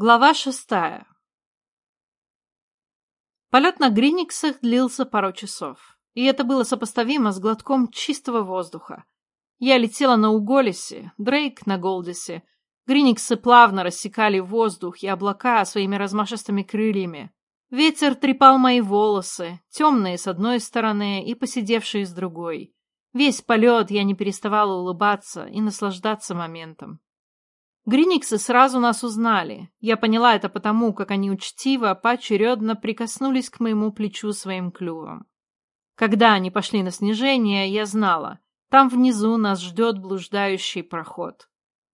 Глава шестая Полет на Гриниксах длился пару часов, и это было сопоставимо с глотком чистого воздуха. Я летела на Уголисе, Дрейк на Голдисе. Гриниксы плавно рассекали воздух и облака своими размашистыми крыльями. Ветер трепал мои волосы, темные с одной стороны и посидевшие с другой. Весь полет я не переставала улыбаться и наслаждаться моментом. Гриниксы сразу нас узнали. Я поняла это потому, как они учтиво, поочередно прикоснулись к моему плечу своим клювом. Когда они пошли на снижение, я знала, там внизу нас ждет блуждающий проход.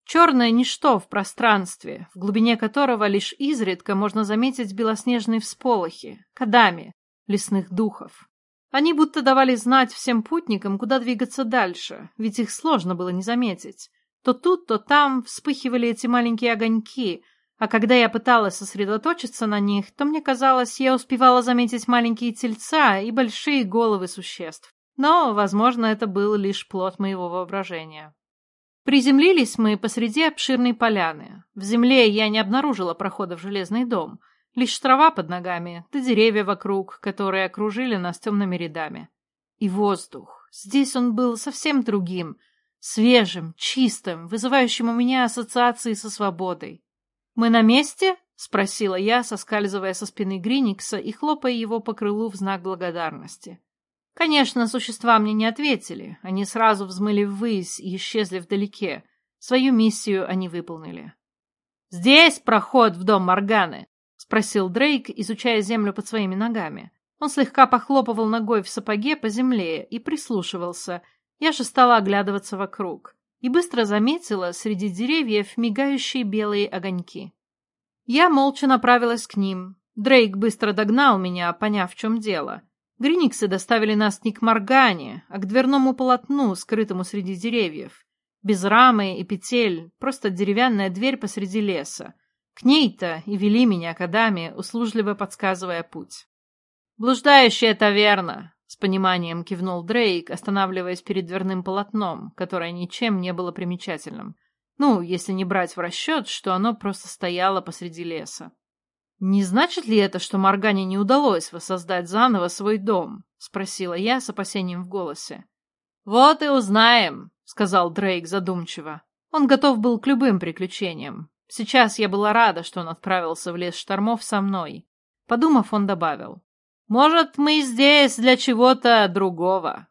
Черное ничто в пространстве, в глубине которого лишь изредка можно заметить белоснежные всполохи, кадами, лесных духов. Они будто давали знать всем путникам, куда двигаться дальше, ведь их сложно было не заметить. То тут, то там вспыхивали эти маленькие огоньки, а когда я пыталась сосредоточиться на них, то мне казалось, я успевала заметить маленькие тельца и большие головы существ. Но, возможно, это был лишь плод моего воображения. Приземлились мы посреди обширной поляны. В земле я не обнаружила прохода в железный дом. Лишь трава под ногами, да деревья вокруг, которые окружили нас темными рядами. И воздух. Здесь он был совсем другим — свежим, чистым, вызывающим у меня ассоциации со свободой. «Мы на месте?» — спросила я, соскальзывая со спины Гриникса и хлопая его по крылу в знак благодарности. Конечно, существа мне не ответили. Они сразу взмыли ввысь и исчезли вдалеке. Свою миссию они выполнили. «Здесь проход в дом Морганы?» — спросил Дрейк, изучая землю под своими ногами. Он слегка похлопывал ногой в сапоге по земле и прислушивался — я же стала оглядываться вокруг и быстро заметила среди деревьев мигающие белые огоньки. Я молча направилась к ним. Дрейк быстро догнал меня, поняв, в чем дело. Гриниксы доставили нас не к Моргане, а к дверному полотну, скрытому среди деревьев. Без рамы и петель, просто деревянная дверь посреди леса. К ней-то и вели меня к Адаме, услужливо подсказывая путь. «Блуждающая таверна», с пониманием кивнул Дрейк, останавливаясь перед дверным полотном, которое ничем не было примечательным. Ну, если не брать в расчет, что оно просто стояло посреди леса. «Не значит ли это, что Моргане не удалось воссоздать заново свой дом?» — спросила я с опасением в голосе. «Вот и узнаем», — сказал Дрейк задумчиво. Он готов был к любым приключениям. Сейчас я была рада, что он отправился в лес штормов со мной. Подумав, он добавил. Может, мы здесь для чего-то другого.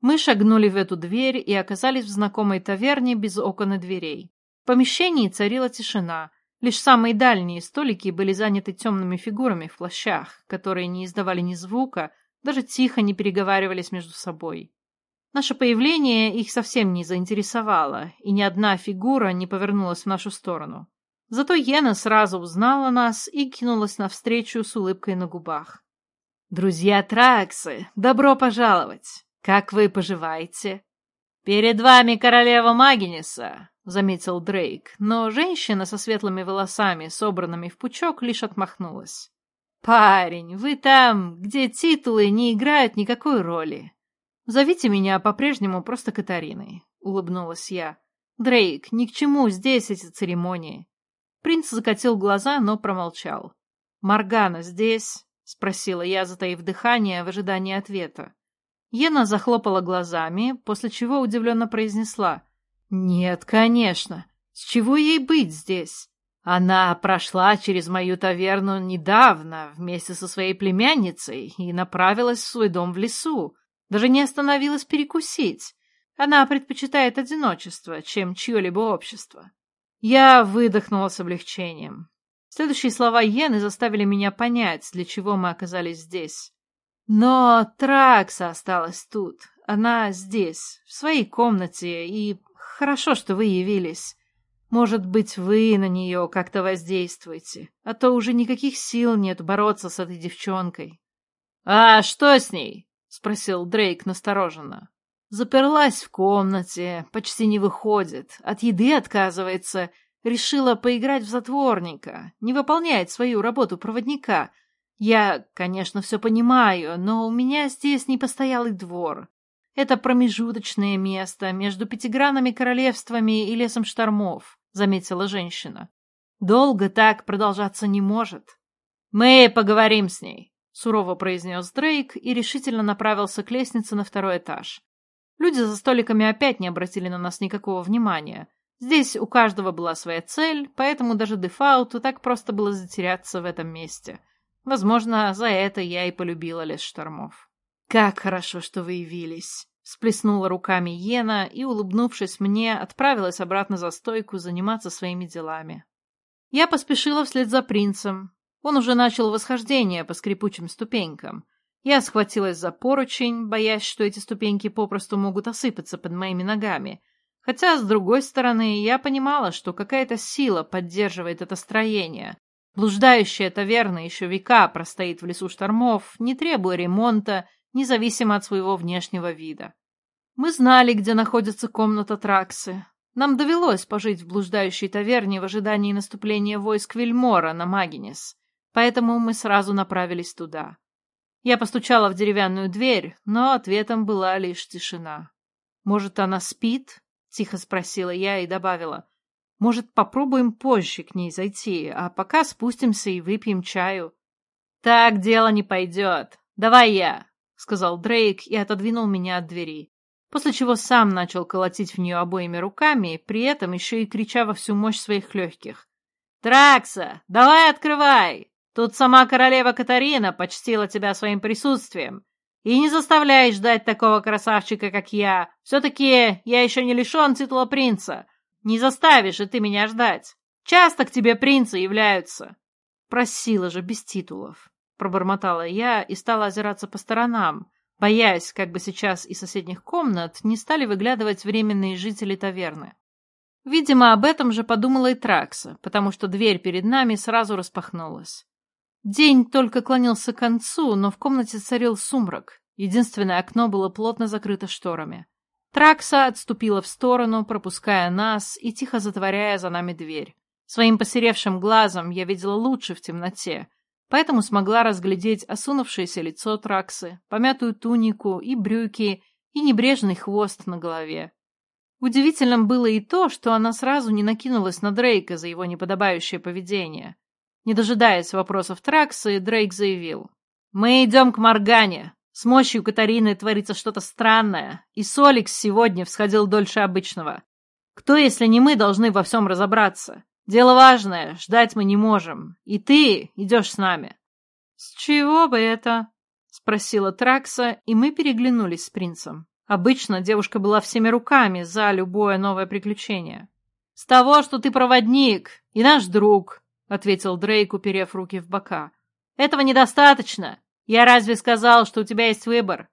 Мы шагнули в эту дверь и оказались в знакомой таверне без окон и дверей. В помещении царила тишина. Лишь самые дальние столики были заняты темными фигурами в плащах, которые не издавали ни звука, даже тихо не переговаривались между собой. Наше появление их совсем не заинтересовало, и ни одна фигура не повернулась в нашу сторону. Зато Йена сразу узнала нас и кинулась навстречу с улыбкой на губах. «Друзья Траксы, добро пожаловать! Как вы поживаете?» «Перед вами королева Магиниса», — заметил Дрейк, но женщина со светлыми волосами, собранными в пучок, лишь отмахнулась. «Парень, вы там, где титулы не играют никакой роли. Зовите меня по-прежнему просто Катариной», — улыбнулась я. «Дрейк, ни к чему здесь эти церемонии». Принц закатил глаза, но промолчал. «Моргана здесь?» — спросила я, затаив дыхание в ожидании ответа. Ена захлопала глазами, после чего удивленно произнесла. «Нет, конечно. С чего ей быть здесь? Она прошла через мою таверну недавно вместе со своей племянницей и направилась в свой дом в лесу. Даже не остановилась перекусить. Она предпочитает одиночество, чем чье-либо общество». Я выдохнула с облегчением. Следующие слова Йены заставили меня понять, для чего мы оказались здесь. Но Тракса осталась тут. Она здесь, в своей комнате, и хорошо, что вы явились. Может быть, вы на нее как-то воздействуете, а то уже никаких сил нет бороться с этой девчонкой. — А что с ней? — спросил Дрейк настороженно. Заперлась в комнате, почти не выходит, от еды отказывается — Решила поиграть в затворника, не выполняет свою работу проводника. Я, конечно, все понимаю, но у меня здесь не постоялый двор. Это промежуточное место между пятигранными королевствами и лесом штормов, заметила женщина. Долго так продолжаться не может. Мы поговорим с ней, сурово произнес Дрейк и решительно направился к лестнице на второй этаж. Люди за столиками опять не обратили на нас никакого внимания. Здесь у каждого была своя цель, поэтому даже дефауту так просто было затеряться в этом месте. Возможно, за это я и полюбила лес штормов. «Как хорошо, что вы явились!» Сплеснула руками Йена и, улыбнувшись мне, отправилась обратно за стойку заниматься своими делами. Я поспешила вслед за принцем. Он уже начал восхождение по скрипучим ступенькам. Я схватилась за поручень, боясь, что эти ступеньки попросту могут осыпаться под моими ногами. Хотя, с другой стороны, я понимала, что какая-то сила поддерживает это строение. Блуждающая таверна еще века простоит в лесу штормов, не требуя ремонта независимо от своего внешнего вида. Мы знали, где находится комната Траксы. Нам довелось пожить в блуждающей таверне в ожидании наступления войск Вильмора на Магинес, поэтому мы сразу направились туда. Я постучала в деревянную дверь, но ответом была лишь тишина. «Может, она спит?» — тихо спросила я и добавила. «Может, попробуем позже к ней зайти, а пока спустимся и выпьем чаю?» «Так дело не пойдет. Давай я!» — сказал Дрейк и отодвинул меня от двери, после чего сам начал колотить в нее обоими руками, при этом еще и крича во всю мощь своих легких. «Тракса, давай открывай! Тут сама королева Катарина почтила тебя своим присутствием. И не заставляй ждать такого красавчика, как я. Все-таки я еще не лишен титула принца. Не заставишь и ты меня ждать. Часто к тебе принцы являются». Просила же без титулов. Пробормотала я и стала озираться по сторонам, боясь, как бы сейчас из соседних комнат не стали выглядывать временные жители таверны. Видимо, об этом же подумала и Тракса, потому что дверь перед нами сразу распахнулась. День только клонился к концу, но в комнате царил сумрак. Единственное окно было плотно закрыто шторами. Тракса отступила в сторону, пропуская нас и тихо затворяя за нами дверь. Своим посеревшим глазом я видела лучше в темноте, поэтому смогла разглядеть осунувшееся лицо Траксы, помятую тунику и брюки, и небрежный хвост на голове. Удивительным было и то, что она сразу не накинулась на Дрейка за его неподобающее поведение. Не дожидаясь вопросов Траксы, Дрейк заявил. «Мы идем к Моргане. С мощью Катарины творится что-то странное, и Соликс сегодня всходил дольше обычного. Кто, если не мы, должны во всем разобраться? Дело важное, ждать мы не можем. И ты идешь с нами. — С чего бы это? — спросила Тракса, и мы переглянулись с принцем. Обычно девушка была всеми руками за любое новое приключение. — С того, что ты проводник и наш друг, — ответил Дрейк, уперев руки в бока. — Этого недостаточно. Я разве сказал, что у тебя есть выбор?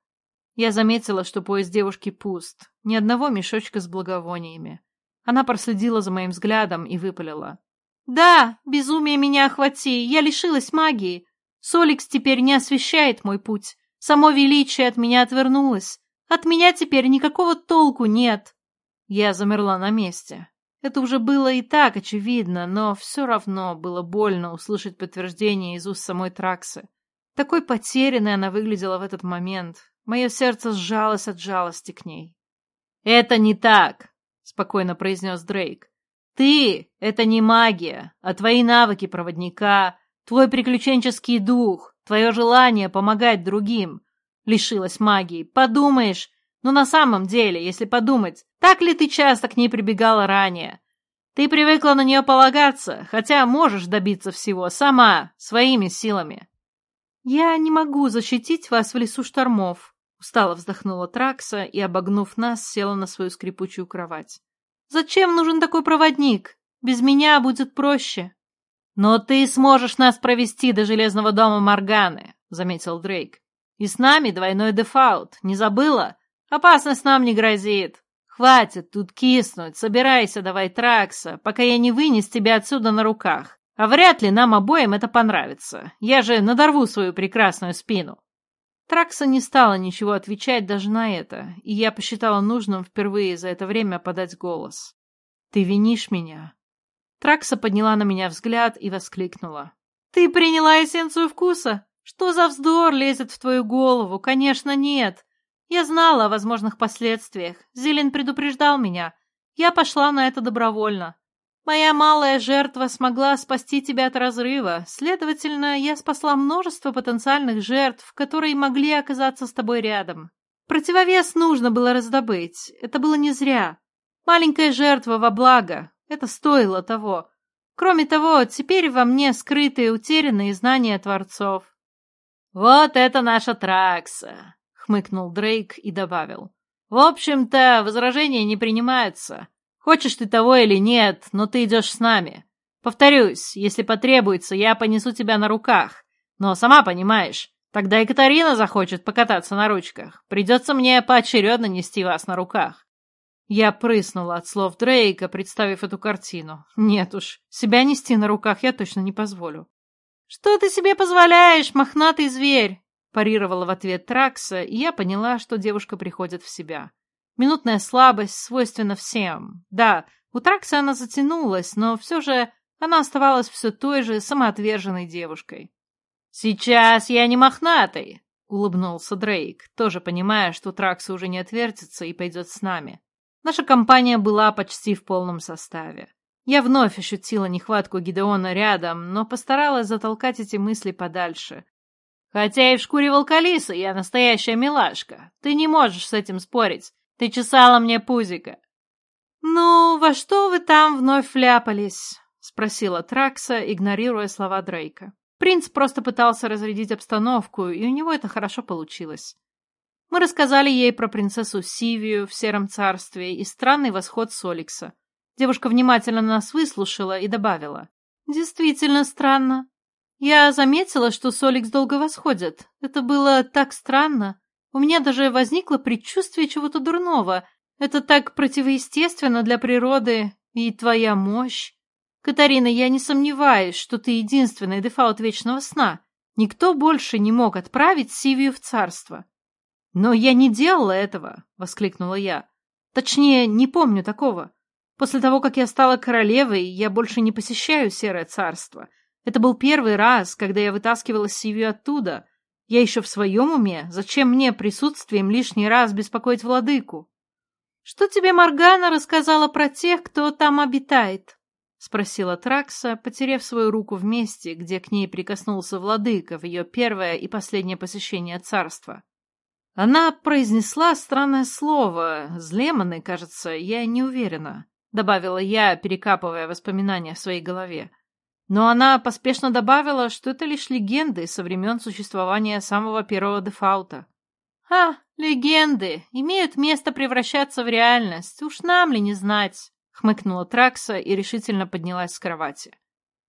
Я заметила, что пояс девушки пуст, ни одного мешочка с благовониями. Она проследила за моим взглядом и выпалила. «Да, безумие меня охвати, я лишилась магии. Соликс теперь не освещает мой путь. Само величие от меня отвернулось. От меня теперь никакого толку нет». Я замерла на месте. Это уже было и так очевидно, но все равно было больно услышать подтверждение из уст самой Траксы. Такой потерянной она выглядела в этот момент. Мое сердце сжалось от жалости к ней. «Это не так!» — спокойно произнес Дрейк. «Ты — это не магия, а твои навыки проводника, твой приключенческий дух, твое желание помогать другим. Лишилась магии. Подумаешь, но на самом деле, если подумать, так ли ты часто к ней прибегала ранее? Ты привыкла на нее полагаться, хотя можешь добиться всего сама, своими силами». «Я не могу защитить вас в лесу штормов», Устало вздохнула Тракса и, обогнув нас, села на свою скрипучую кровать. «Зачем нужен такой проводник? Без меня будет проще». «Но ты сможешь нас провести до Железного дома Морганы», — заметил Дрейк. «И с нами двойной дефаут. Не забыла? Опасность нам не грозит. Хватит тут киснуть. Собирайся давай, Тракса, пока я не вынес тебя отсюда на руках. А вряд ли нам обоим это понравится. Я же надорву свою прекрасную спину». Тракса не стала ничего отвечать даже на это, и я посчитала нужным впервые за это время подать голос. «Ты винишь меня?» Тракса подняла на меня взгляд и воскликнула. «Ты приняла эссенцию вкуса? Что за вздор лезет в твою голову? Конечно, нет. Я знала о возможных последствиях. Зелен предупреждал меня. Я пошла на это добровольно. Моя малая жертва смогла спасти тебя от разрыва, следовательно, я спасла множество потенциальных жертв, которые могли оказаться с тобой рядом. Противовес нужно было раздобыть, это было не зря. Маленькая жертва во благо, это стоило того. Кроме того, теперь во мне скрыты и утерянные знания Творцов. «Вот это наша Тракса!» — хмыкнул Дрейк и добавил. «В общем-то, возражения не принимаются. Хочешь ты того или нет, но ты идешь с нами. Повторюсь, если потребуется, я понесу тебя на руках. Но сама понимаешь, тогда и Катарина захочет покататься на ручках. Придется мне поочередно нести вас на руках. Я прыснула от слов Дрейка, представив эту картину. Нет уж, себя нести на руках я точно не позволю. «Что ты себе позволяешь, мохнатый зверь?» Парировала в ответ Тракса, и я поняла, что девушка приходит в себя. Минутная слабость свойственна всем. Да, у Тракса она затянулась, но все же она оставалась все той же самоотверженной девушкой. «Сейчас я не мохнатый!» — улыбнулся Дрейк, тоже понимая, что Тракса уже не отвертится и пойдет с нами. Наша компания была почти в полном составе. Я вновь ощутила нехватку Гидеона рядом, но постаралась затолкать эти мысли подальше. Хотя и в шкуре волкалиса я настоящая милашка. Ты не можешь с этим спорить. Ты чесала мне пузико. «Ну, во что вы там вновь вляпались?» — спросила Тракса, игнорируя слова Дрейка. Принц просто пытался разрядить обстановку, и у него это хорошо получилось. Мы рассказали ей про принцессу Сивию в Сером Царстве и странный восход Соликса. Девушка внимательно нас выслушала и добавила. «Действительно странно. Я заметила, что Соликс долго восходит. Это было так странно. У меня даже возникло предчувствие чего-то дурного. Это так противоестественно для природы и твоя мощь. Катарина, я не сомневаюсь, что ты единственный дефаут Вечного Сна. Никто больше не мог отправить Сивию в царство. «Но я не делала этого!» — воскликнула я. «Точнее, не помню такого. После того, как я стала королевой, я больше не посещаю Серое Царство. Это был первый раз, когда я вытаскивала Сивию оттуда. Я еще в своем уме. Зачем мне присутствием лишний раз беспокоить владыку?» «Что тебе Моргана рассказала про тех, кто там обитает?» — спросила Тракса, потеряв свою руку в месте, где к ней прикоснулся владыка в ее первое и последнее посещение царства. Она произнесла странное слово. Злеманы, кажется, я не уверена, добавила я, перекапывая воспоминания в своей голове. Но она поспешно добавила, что это лишь легенды со времен существования самого первого дефаута. «А, легенды! Имеют место превращаться в реальность. Уж нам ли не знать?» — хмыкнула Тракса и решительно поднялась с кровати.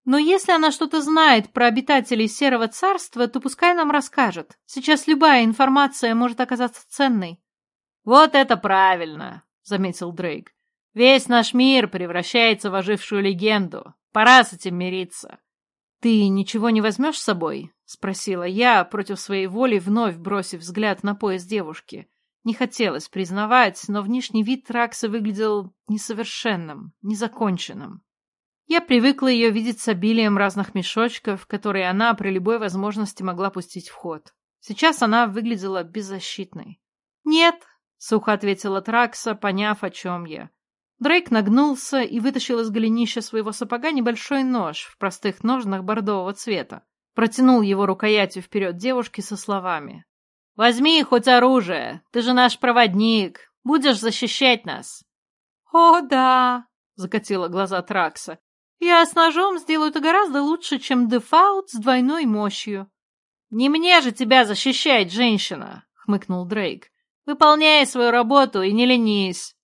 Но если она что-то знает про обитателей Серого Царства, то пускай нам расскажет. Сейчас любая информация может оказаться ценной. «Вот это правильно!» — заметил Дрейк. «Весь наш мир превращается в ожившую легенду. Пора с этим мириться». «Ты ничего не возьмешь с собой?» — спросила я, против своей воли вновь бросив взгляд на пояс девушки. Не хотелось признавать, но внешний вид Тракса выглядел несовершенным, незаконченным. Я привыкла ее видеть с обилием разных мешочков, которые она при любой возможности могла пустить в ход. Сейчас она выглядела беззащитной. «Нет», — сухо ответила Тракса, поняв, о чем я. Дрейк нагнулся и вытащил из голенища своего сапога небольшой нож в простых ножнах бордового цвета. Протянул его рукоятью вперед девушки со словами. «Возьми хоть оружие, ты же наш проводник, будешь защищать нас». «О, да», — закатила глаза Тракса, я с ножом сделаю это гораздо лучше, чем дефаут с двойной мощью. «Не мне же тебя защищать, женщина!» — хмыкнул Дрейк. «Выполняй свою работу и не ленись!»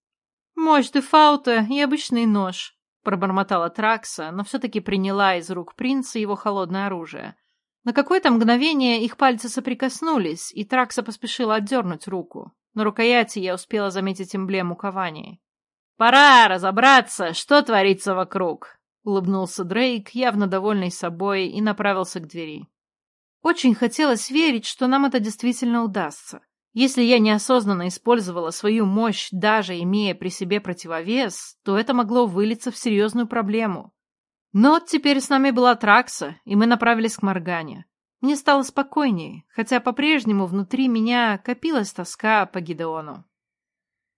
«Мощь дефаута и обычный нож», — пробормотала Тракса, но все-таки приняла из рук принца его холодное оружие. На какое-то мгновение их пальцы соприкоснулись, и Тракса поспешила отдернуть руку. На рукояти я успела заметить эмблему Кавании. «Пора разобраться, что творится вокруг», улыбнулся Дрейк, явно довольный собой, и направился к двери. Очень хотелось верить, что нам это действительно удастся. Если я неосознанно использовала свою мощь, даже имея при себе противовес, то это могло вылиться в серьезную проблему. Но теперь с нами была Тракса, и мы направились к Моргане. Мне стало спокойнее, хотя по-прежнему внутри меня копилась тоска по Гидеону.